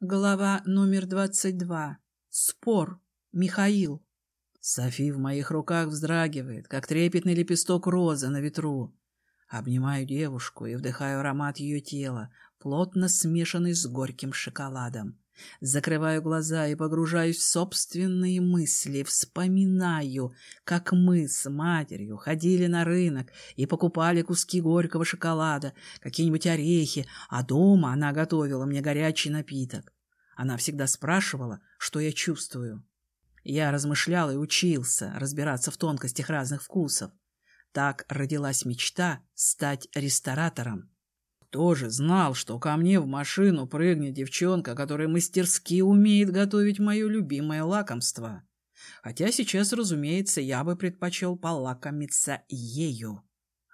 Глава номер двадцать два. Спор. Михаил. Софи в моих руках вздрагивает, как трепетный лепесток розы на ветру. Обнимаю девушку и вдыхаю аромат ее тела, плотно смешанный с горьким шоколадом. Закрываю глаза и погружаюсь в собственные мысли, вспоминаю, как мы с матерью ходили на рынок и покупали куски горького шоколада, какие-нибудь орехи, а дома она готовила мне горячий напиток. Она всегда спрашивала, что я чувствую. Я размышлял и учился разбираться в тонкостях разных вкусов. Так родилась мечта стать ресторатором. Тоже знал, что ко мне в машину прыгнет девчонка, которая мастерски умеет готовить мое любимое лакомство. Хотя сейчас, разумеется, я бы предпочел полакомиться ею.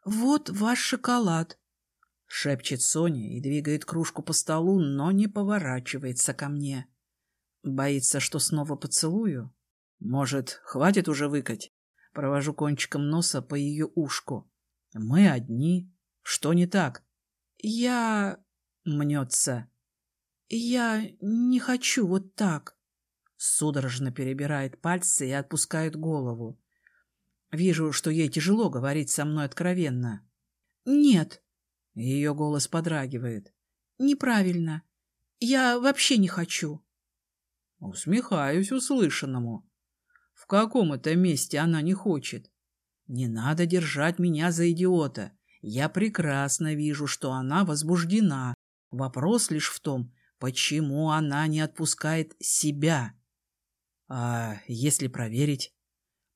«Вот ваш шоколад», — шепчет Соня и двигает кружку по столу, но не поворачивается ко мне. Боится, что снова поцелую? Может, хватит уже выкать? Провожу кончиком носа по ее ушку. Мы одни. Что не так? «Я...» — мнется. «Я не хочу вот так». Судорожно перебирает пальцы и отпускает голову. Вижу, что ей тяжело говорить со мной откровенно. «Нет». Ее голос подрагивает. «Неправильно. Я вообще не хочу». Усмехаюсь услышанному. В каком это месте она не хочет? Не надо держать меня за идиота. Я прекрасно вижу, что она возбуждена. Вопрос лишь в том, почему она не отпускает себя. А если проверить?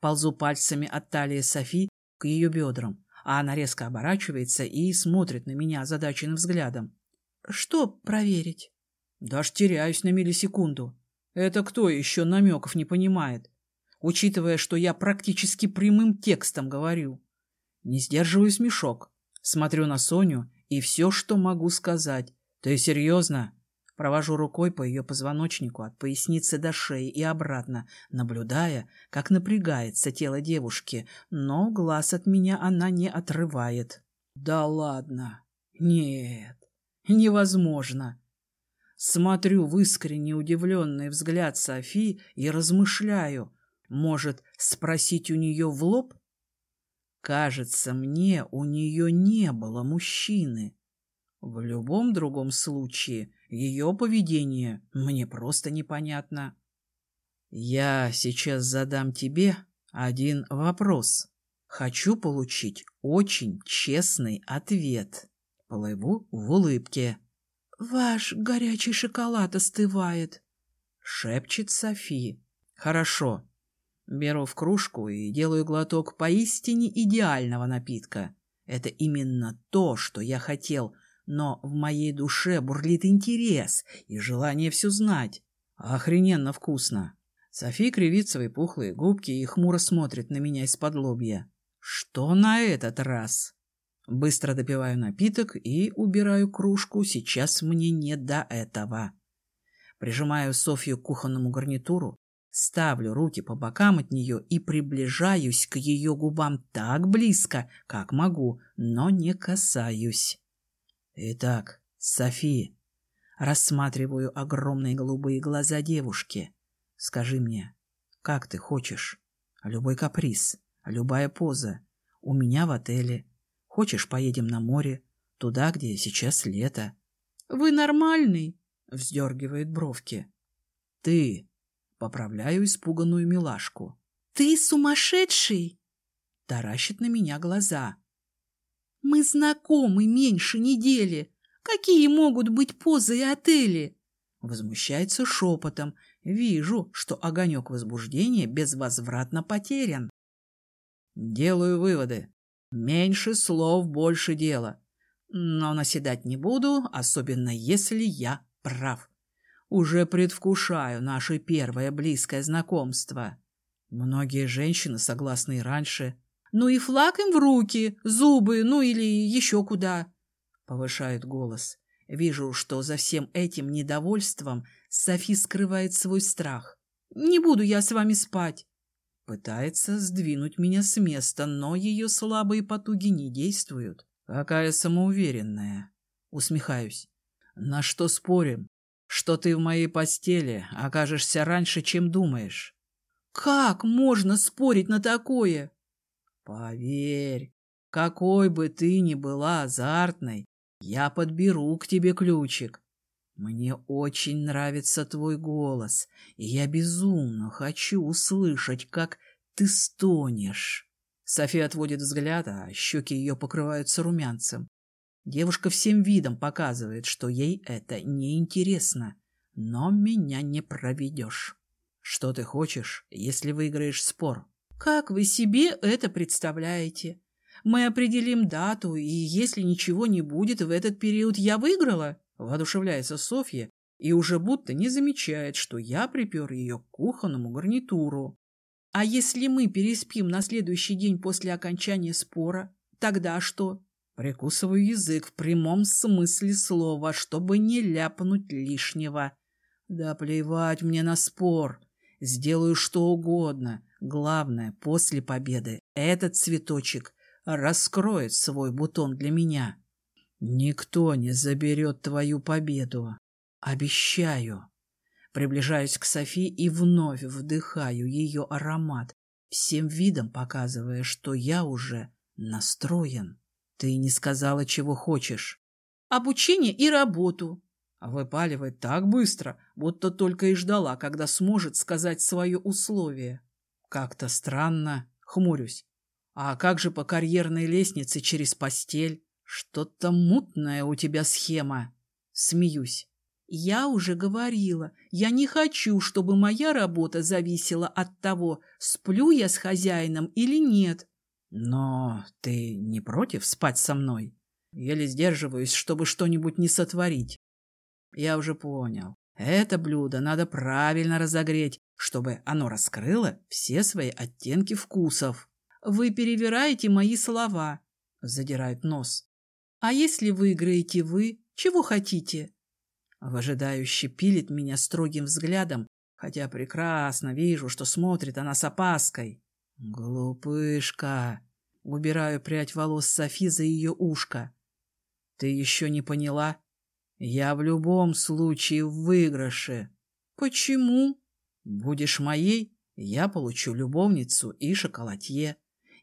Ползу пальцами от талии Софи к ее бедрам, а она резко оборачивается и смотрит на меня озадаченным взглядом. Что проверить? Даже теряюсь на миллисекунду. Это кто еще намеков не понимает? Учитывая, что я практически прямым текстом говорю. Не сдерживаю смешок. Смотрю на Соню и все, что могу сказать. Ты серьезно? Провожу рукой по ее позвоночнику от поясницы до шеи и обратно, наблюдая, как напрягается тело девушки, но глаз от меня она не отрывает. Да ладно. Нет, невозможно. Смотрю в искренне удивленный взгляд Софи и размышляю, может, спросить у нее в лоб? Кажется, мне у нее не было мужчины. В любом другом случае ее поведение мне просто непонятно. Я сейчас задам тебе один вопрос. Хочу получить очень честный ответ. Плыву в улыбке. «Ваш горячий шоколад остывает», — шепчет Софи. «Хорошо, Беру в кружку и делаю глоток поистине идеального напитка. Это именно то, что я хотел, но в моей душе бурлит интерес и желание все знать. Охрененно вкусно. Софи кривит свои пухлые губки и хмуро смотрит на меня из-под лобья. Что на этот раз? Быстро допиваю напиток и убираю кружку, сейчас мне не до этого. Прижимаю Софью к кухонному гарнитуру, Ставлю руки по бокам от нее и приближаюсь к ее губам так близко, как могу, но не касаюсь. Итак, Софи, рассматриваю огромные голубые глаза девушки. Скажи мне, как ты хочешь? Любой каприз, любая поза. У меня в отеле. Хочешь, поедем на море, туда, где сейчас лето? — Вы нормальный? — вздергивает бровки. — Ты Поправляю испуганную милашку. «Ты сумасшедший?» Таращит на меня глаза. «Мы знакомы меньше недели. Какие могут быть позы и отели?» Возмущается шепотом. Вижу, что огонек возбуждения безвозвратно потерян. Делаю выводы. Меньше слов, больше дела. Но наседать не буду, особенно если я прав. Уже предвкушаю наше первое близкое знакомство. Многие женщины согласны и раньше. Ну и флаг им в руки, зубы, ну или еще куда. Повышает голос. Вижу, что за всем этим недовольством Софи скрывает свой страх. Не буду я с вами спать. Пытается сдвинуть меня с места, но ее слабые потуги не действуют. Какая самоуверенная. Усмехаюсь. На что спорим? Что ты в моей постели окажешься раньше, чем думаешь. Как можно спорить на такое? Поверь, какой бы ты ни была азартной, я подберу к тебе ключик. Мне очень нравится твой голос, и я безумно хочу услышать, как ты стонешь. София отводит взгляд, а щеки ее покрываются румянцем. Девушка всем видом показывает, что ей это неинтересно, но меня не проведешь. Что ты хочешь, если выиграешь спор? Как вы себе это представляете? Мы определим дату, и если ничего не будет в этот период, я выиграла? Воодушевляется Софья и уже будто не замечает, что я припер ее к кухонному гарнитуру. А если мы переспим на следующий день после окончания спора, тогда что? Прикусываю язык в прямом смысле слова, чтобы не ляпнуть лишнего. Да плевать мне на спор. Сделаю что угодно. Главное, после победы этот цветочек раскроет свой бутон для меня. Никто не заберет твою победу. Обещаю. Приближаюсь к Софи и вновь вдыхаю ее аромат, всем видом показывая, что я уже настроен. Ты не сказала, чего хочешь. Обучение и работу. Выпаливает так быстро, будто только и ждала, когда сможет сказать свое условие. Как-то странно. Хмурюсь. А как же по карьерной лестнице через постель? Что-то мутная у тебя схема. Смеюсь. Я уже говорила, я не хочу, чтобы моя работа зависела от того, сплю я с хозяином или нет. Но ты не против спать со мной? Еле сдерживаюсь, чтобы что-нибудь не сотворить. Я уже понял. Это блюдо надо правильно разогреть, чтобы оно раскрыло все свои оттенки вкусов. Вы перевираете мои слова, задирает нос. А если выиграете вы, чего хотите? Выжидающе пилит меня строгим взглядом, хотя прекрасно вижу, что смотрит она с опаской. Глупышка. Убираю прядь волос Софи за ее ушко. Ты еще не поняла? Я в любом случае в выигрыше. Почему? Будешь моей, я получу любовницу и шоколадье.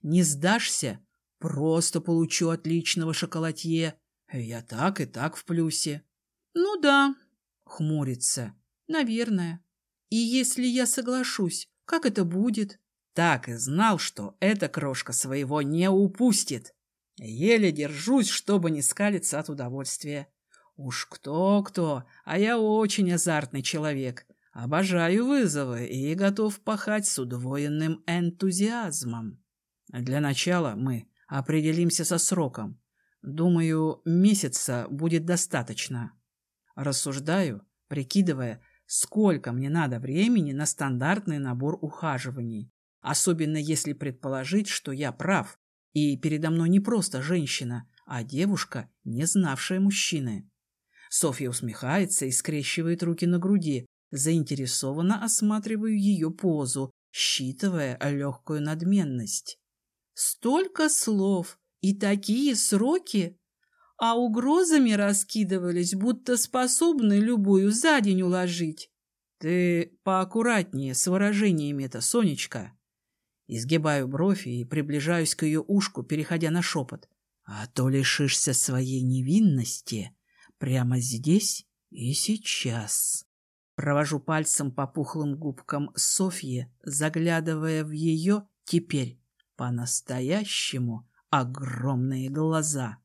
Не сдашься, просто получу отличного шоколадье. Я так и так в плюсе. Ну да, хмурится. Наверное. И если я соглашусь, как это будет? Так и знал, что эта крошка своего не упустит. Еле держусь, чтобы не скалиться от удовольствия. Уж кто-кто, а я очень азартный человек. Обожаю вызовы и готов пахать с удвоенным энтузиазмом. Для начала мы определимся со сроком. Думаю, месяца будет достаточно. Рассуждаю, прикидывая, сколько мне надо времени на стандартный набор ухаживаний. Особенно если предположить, что я прав, и передо мной не просто женщина, а девушка, не знавшая мужчины. Софья усмехается и скрещивает руки на груди, заинтересованно осматриваю ее позу, считывая легкую надменность. Столько слов и такие сроки, а угрозами раскидывались, будто способны любую за день уложить. Ты поаккуратнее с выражениями-то, Сонечка. Изгибаю бровь и приближаюсь к ее ушку, переходя на шепот. А то лишишься своей невинности прямо здесь и сейчас. Провожу пальцем по пухлым губкам Софьи, заглядывая в ее теперь по-настоящему огромные глаза.